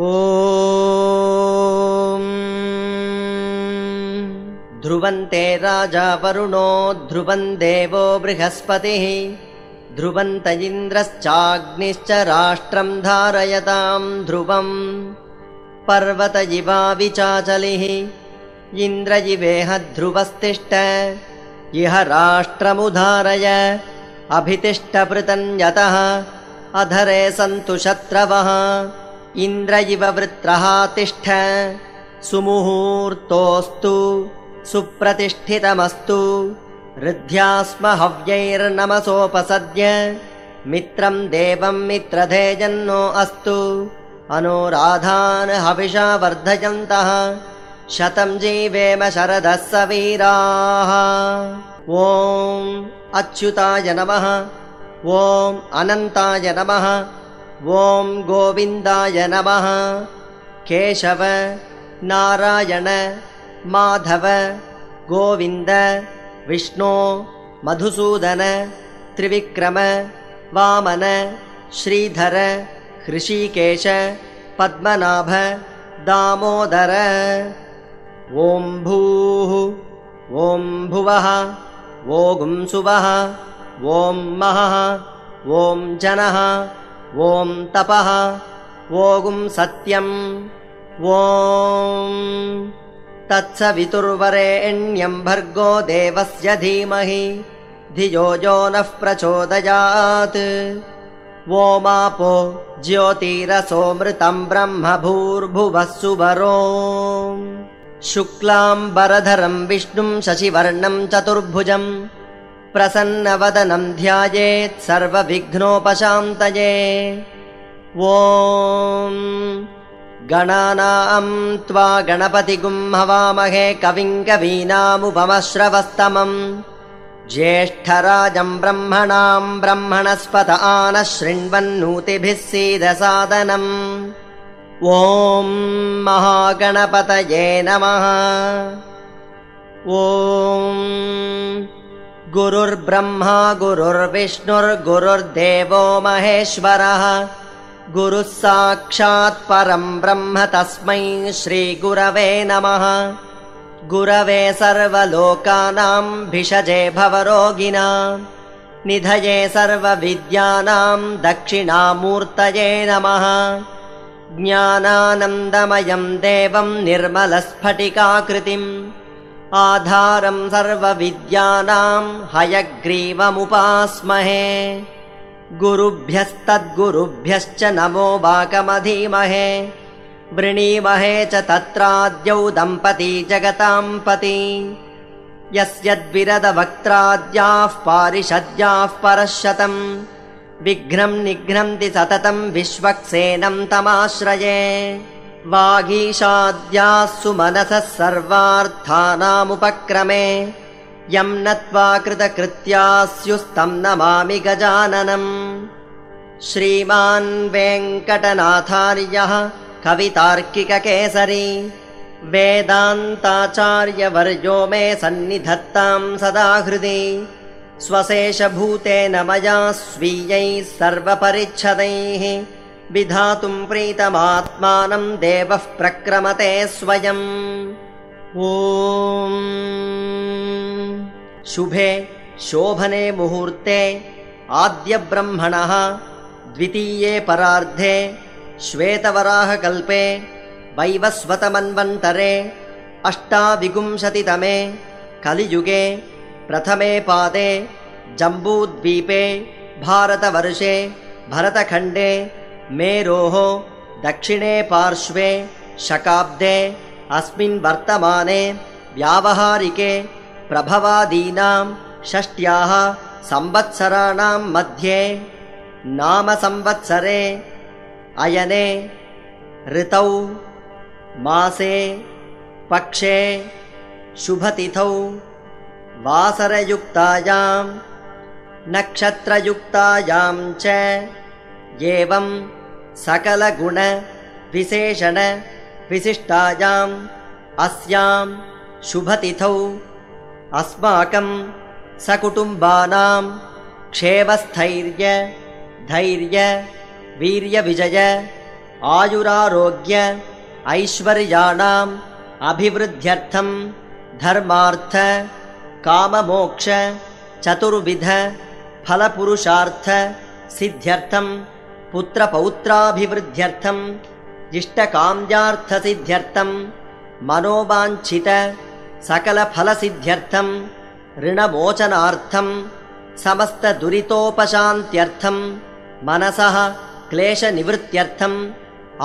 ॐ ध्रुवन्ते राजा वरुणो ध्रुवन् देवो बृहस्पतिः ध्रुवन्त इन्द्रश्चाग्निश्च राष्ट्रम् धारयताम् ध्रुवम् पर्वत इवा विचाचलिः इन्द्र इवेह ध्रुवस्तिष्ठ इह राष्ट्रमुधारय अभितिष्ठपृतन्यतः अधरे सन्तु शत्रवः इन्द्र इव वृत्रः तिष्ठ। सुमुहूर्तोऽस्तु सुप्रतिष्ठितमस्तु। हृद्ध्या स्म हव्यैर्नमसोपसद्य मित्रम् देवम् मित्रधेजन्नो अस्तु। अनुराधान् हविषा वर्धयन्तः शतम् जीवेम शरदः स वीराः। ॐ अच्युताय नमः ॐ अनन्ताय नमः ॐ गोविन्दाय नमः केशव नारायण माधव गोविन्द विष्णो मधुसूदन त्रिविक्रम वामन श्रीधर हृषीकेश पद्मनाभ दामोदर ॐ भूः ॐ भुवः ओगुंसुवः ॐ महः ॐ जनः ॐ तपः। ओगुं सत्यम्। ॐ तत्सवितुर्वरेण्यम् भर्गो देवस्य धीमहि। धियो यो नः प्रचोदयात्। ओमापो ज्योतिरसोऽमृतम् ब्रह्म भूर्भुवः सुवरो शुक्लाम्बरधरम् विष्णुम् शशिवर्णम् चतुर्भुजम् प्रसन्नवदनम् ध्यायेत् सर्वविघ्नोपशान्तये। ॐ गणानाम् त्वा गणपतिगुम् हवामहे कविम् कवीनामुपमश्रवस्तमम्। ज्येष्ठराजम् ब्रह्मणाम् ब्रह्मणस्पत आनः शृण्वन्नूतिभिः सीदसादनम्। ॐ महागणपतये नमः। ॐ गुरुर्ब्रह्मा गुरुर्विष्णुर्गुरुर्देवो महेश्वरः। गुरुः साक्षात् परम् ब्रह्म तस्मै श्रीगुरवे नमः। गुरवे सर्वलोकानाम् भिषजे भवरोगिणा। निधये सर्वविद्यानाम् दक्षिणामूर्तये नमः। ज्ञानानन्दमयम् देवम् निर्मलस्फटिकाकृतिम् आधारम् सर्वविद्यानाम् हयग्रीवमुपास्महे। गुरुभ्यस्तद्गुरुभ्यश्च नमो वाकमधीमहे। वृणीमहे च तत्राद्यौ दम्पती जगताम् पति यस्यद्विरदवक्त्राद्याः पारिषद्याः परशतम्। विघ्नम् निघ्नन्ति सततम् विश्वक्सेनम् तमाश्रये वागीशाद्याः सुमनसः सर्वार्थानामुपक्रमे यम् नत्वा कृतकृत्या स्युस्तम् नमामि गजाननम्। श्रीमान् वेङ्कटनाथार्यः कवितार्किककेसरी वेदान्ताचार्यवर्यो मे सन्निधत्ताम् सदा हृदि स्वशेषभूतेन मया स्वीयैः सर्वपरिच्छदैः विधातुम् प्रीतमात्मानम् देवः प्रक्रमते स्वयम्। ॐ। शुभे शोभने मुहूर्ते आद्यब्रह्मणः द्वितीये परार्धे श्वेतवराहकल्पे वैवस्वतमन्वन्तरे अष्टाविंशतितमे कलियुगे प्रथमे पादे जम्बूद्वीपे भारतवर्षे भरतखण्डे मेरोः दक्षिणे पार्श्वे शकाब्दे अस्मिन् वर्तमाने व्यावहारिके प्रभवादीनाम् षष्ट्याः संवत्सराणाम् मध्ये नामसंवत्सरे अयने ऋतौ मासे पक्षे शुभतिथौ वासरयुक्तायाम् नक्षत्रयुक्तायाम् च एवम् सकलगुणविशेषणविशिष्टायाम् अस्याम् शुभतिथौ। अस्माकम् सकुटुम्बानाम् क्षेमस्थैर्य धैर्य वीर्यविजय आयुरारोग्य ऐश्वर्याणाम् अभिवृद्ध्यर्थं धर्मार्थ काममोक्ष चतुर्विध फलपुरुषार्थ सिद्ध्यर्थं पुत्रपौत्राभिवृद्ध्यर्थम् इष्टकाम्यार्थसिद्ध्यर्थं मनोवाञ्छित सकलफलसिद्ध्यर्थं ऋणमोचनार्थं समस्तदुरितोपशान्त्यर्थं मनसः क्लेशनिवृत्त्यर्थम्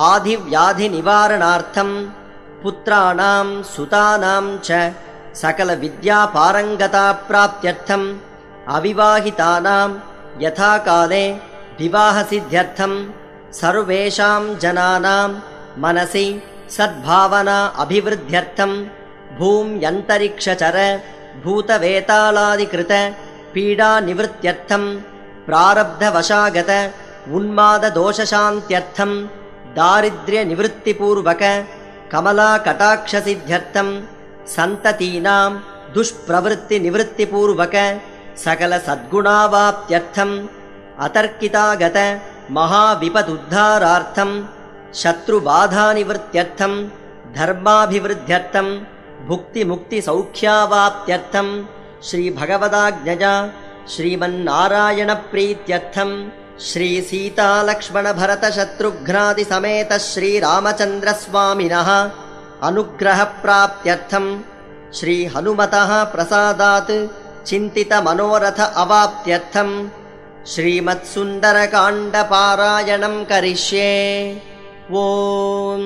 आधिव्याधिनिवारणार्थं पुत्राणां सुतानां च सकलविद्यापारङ्गताप्राप्त्यर्थम् अविवाहितानां यथाकाले विवाहसिद्ध्यर्थं सर्वेषां जनानां मनसि सद्भावना अभिवृद्ध्यर्थं भूम्यन्तरिक्षचर भूतवेतालादिकृत पीडानिवृत्त्यर्थं प्रारब्धवशागत उन्माददोषशान्त्यर्थं दारिद्र्यनिवृत्तिपूर्वक कमलाकटाक्षसिद्ध्यर्थं सन्ततीनां दुष्प्रवृत्तिनिवृत्तिपूर्वक सकलसद्गुणावाप्त्यर्थम् अतर्कितागत महाविपदुद्धारार्थं शत्रुबाधानिवृत्त्यर्थं धर्माभिवृद्ध्यर्थं भुक्तिमुक्तिसौख्यावाप्त्यर्थं श्रीभगवदाज्ञया श्रीमन्नारायणप्रीत्यर्थं श्रीसीतालक्ष्मणभरतशत्रुघ्नादिसमेत श्रीरामचन्द्रस्वामिनः अनुग्रहप्राप्त्यर्थं श्रीहनुमतः प्रसादात् चिन्तितमनोरथ अवाप्त्यर्थं श्रीमत्सुन्दरकाण्डपारायणं करिष्ये। ॐ